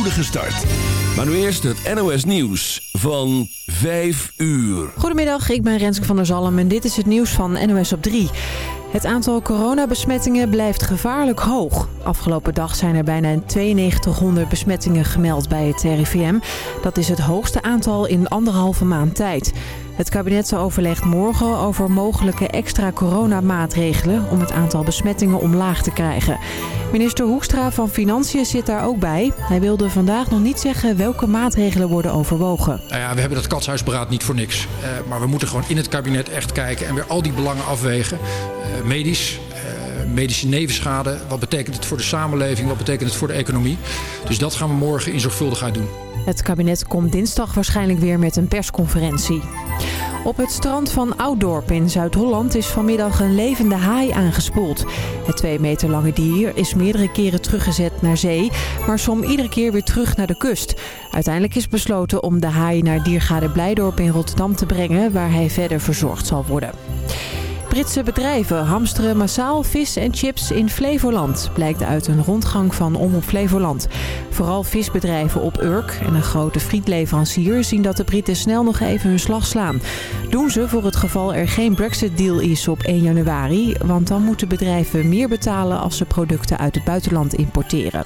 spoedige start. Maar nu eerst het NOS Nieuws van 5 uur. Goedemiddag, ik ben Renske van der Zalm en dit is het nieuws van NOS op 3. Het aantal coronabesmettingen blijft gevaarlijk hoog. Afgelopen dag zijn er bijna 9200 besmettingen gemeld bij het RIVM. Dat is het hoogste aantal in anderhalve maand tijd. Het kabinet overlegt morgen over mogelijke extra coronamaatregelen... om het aantal besmettingen omlaag te krijgen. Minister Hoekstra van Financiën zit daar ook bij. Hij wilde vandaag nog niet zeggen welke maatregelen worden overwogen. Nou ja, we hebben dat katshuisberaad niet voor niks. Uh, maar we moeten gewoon in het kabinet echt kijken en weer al die belangen afwegen. Uh, medisch, uh, medische nevenschade. Wat betekent het voor de samenleving? Wat betekent het voor de economie? Dus dat gaan we morgen in zorgvuldigheid doen. Het kabinet komt dinsdag waarschijnlijk weer met een persconferentie. Op het strand van Ouddorp in Zuid-Holland is vanmiddag een levende haai aangespoeld. Het twee meter lange dier is meerdere keren teruggezet naar zee, maar som iedere keer weer terug naar de kust. Uiteindelijk is besloten om de haai naar Diergade Blijdorp in Rotterdam te brengen, waar hij verder verzorgd zal worden. Britse bedrijven hamsteren massaal vis en chips in Flevoland, blijkt uit een rondgang van Omroep Flevoland. Vooral visbedrijven op Urk en een grote frietleverancier zien dat de Britten snel nog even hun slag slaan. Doen ze voor het geval er geen Brexit-deal is op 1 januari, want dan moeten bedrijven meer betalen als ze producten uit het buitenland importeren.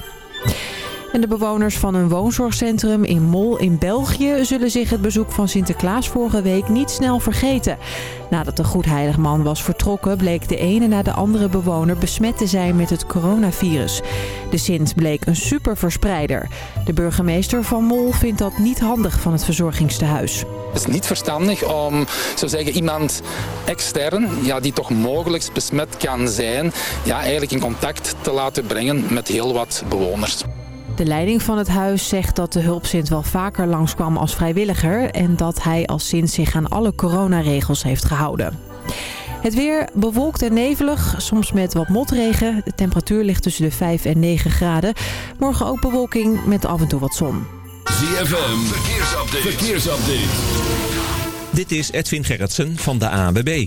De bewoners van een woonzorgcentrum in Mol in België zullen zich het bezoek van Sinterklaas vorige week niet snel vergeten. Nadat de goedheilig man was vertrokken bleek de ene na de andere bewoner besmet te zijn met het coronavirus. De Sint bleek een superverspreider. De burgemeester van Mol vindt dat niet handig van het verzorgingstehuis. Het is niet verstandig om zo zeggen, iemand extern, ja, die toch mogelijk besmet kan zijn, ja, eigenlijk in contact te laten brengen met heel wat bewoners. De leiding van het huis zegt dat de hulpzint wel vaker langskwam als vrijwilliger... en dat hij als Sint zich aan alle coronaregels heeft gehouden. Het weer bewolkt en nevelig, soms met wat motregen. De temperatuur ligt tussen de 5 en 9 graden. Morgen ook bewolking met af en toe wat zon. ZFM, verkeersupdate. verkeersupdate. Dit is Edwin Gerritsen van de ANWB.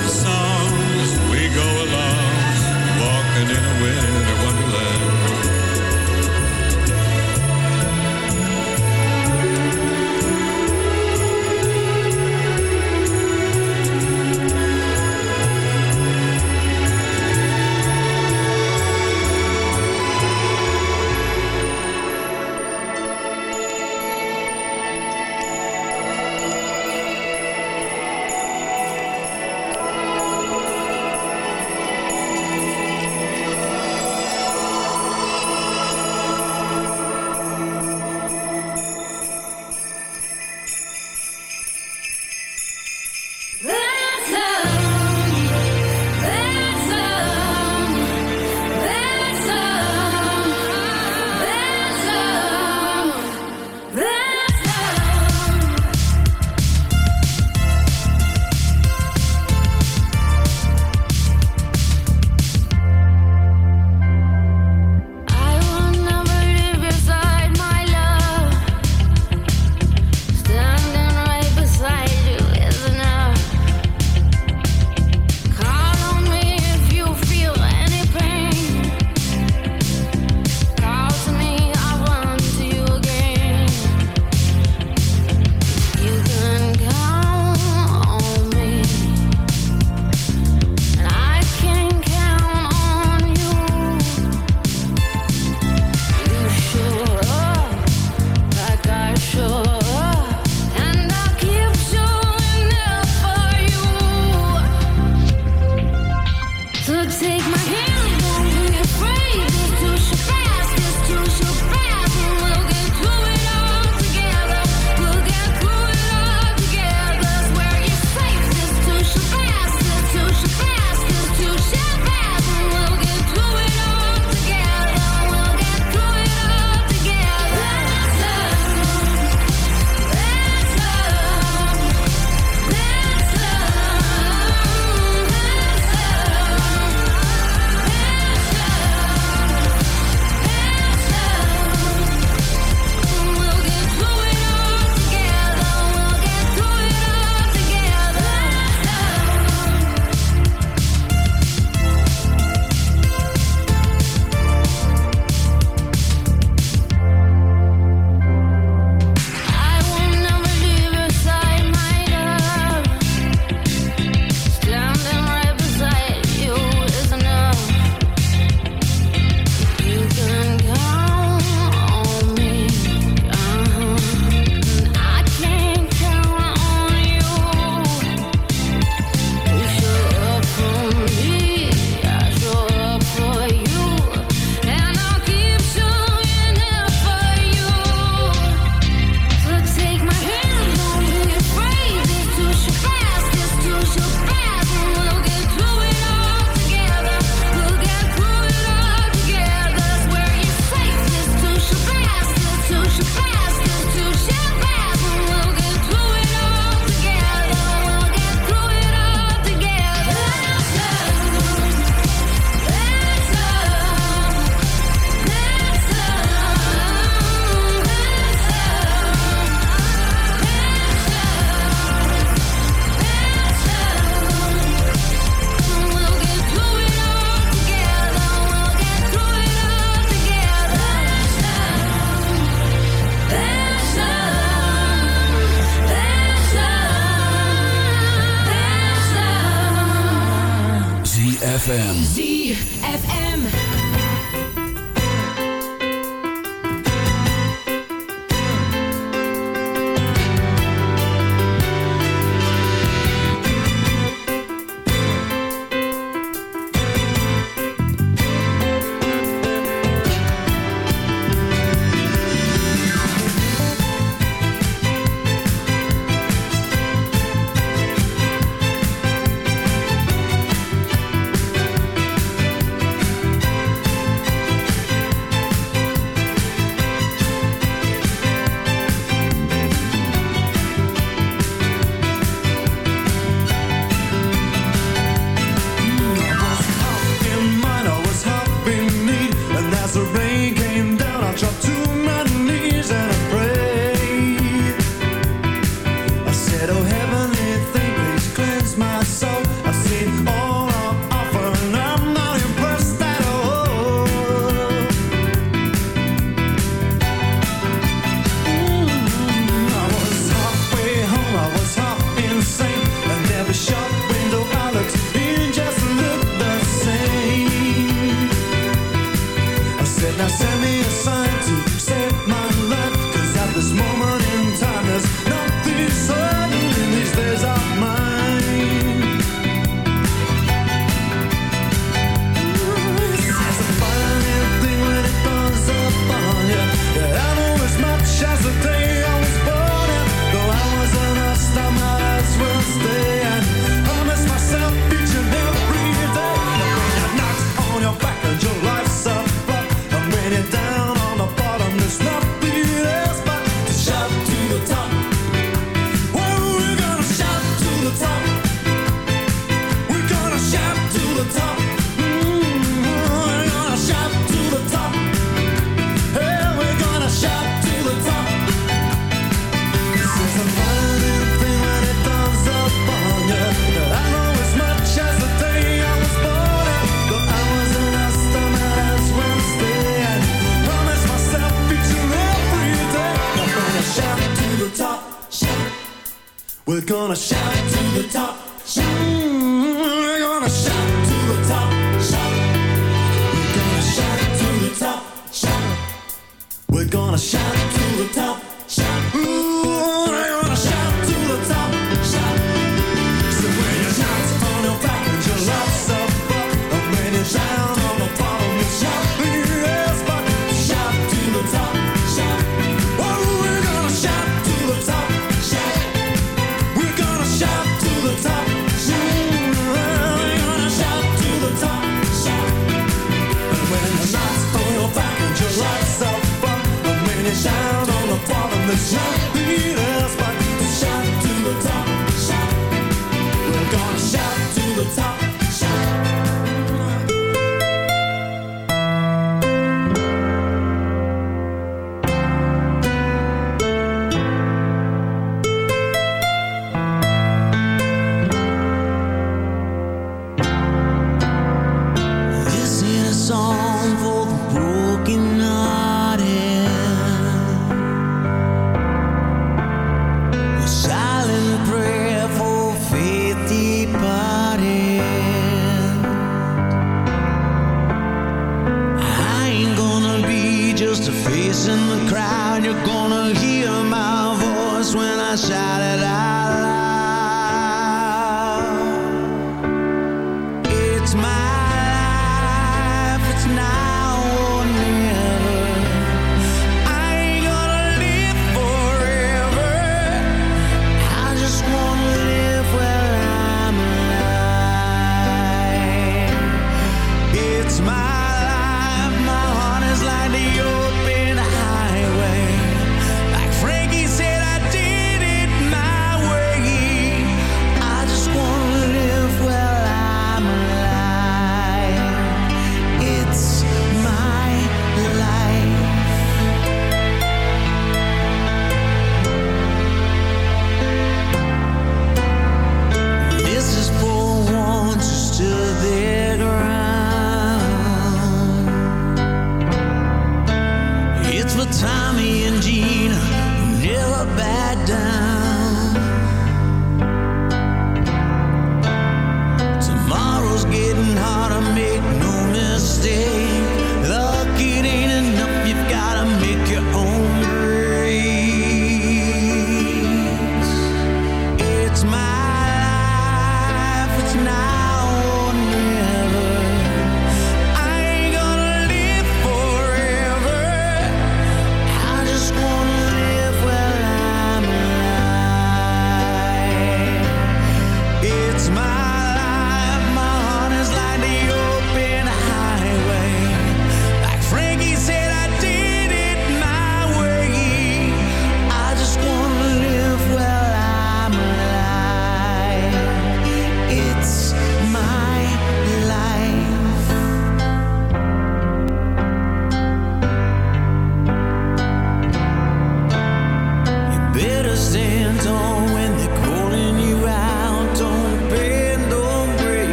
Love song as we go along, walking in a winter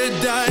paradise.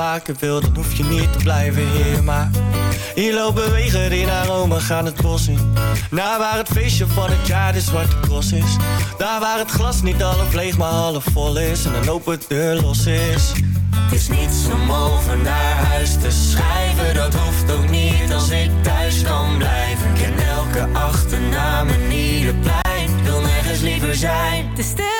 Maken wil, dan hoef je niet te blijven hier Maar hier lopen wegen die naar Rome gaan het bos in. Naar waar het feestje van het jaar de zwarte cross is. Daar waar het glas niet half leeg maar half vol is. En een open deur los is. Het is niets om over naar huis te schrijven, dat hoeft ook niet als ik thuis kan blijven. Ik ken elke achternaam en ieder plein, wil nergens liever zijn. Te stil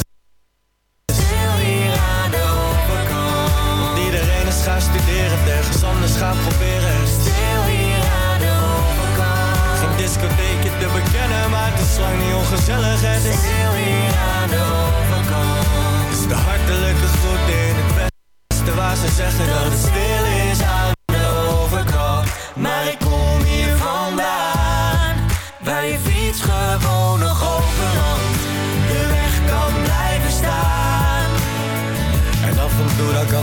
studeren, ergens anders gaan proberen Stil hier aan de overkant. Geen discotheekje te bekennen, maar het is lang niet ongezellig Het is Stil hier aan de overkant. is de hartelijke groet in het westen waar ze zeggen dat het stil is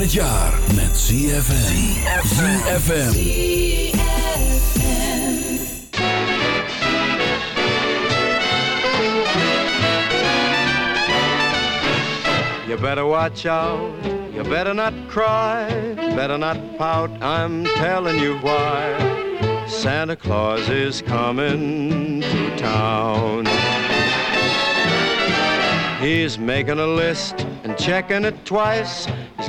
van het jaar met ZFM. ZFM. You better watch out, you better not cry, better not pout, I'm telling you why. Santa Claus is coming to town. He's making a list and checking it twice.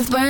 with burn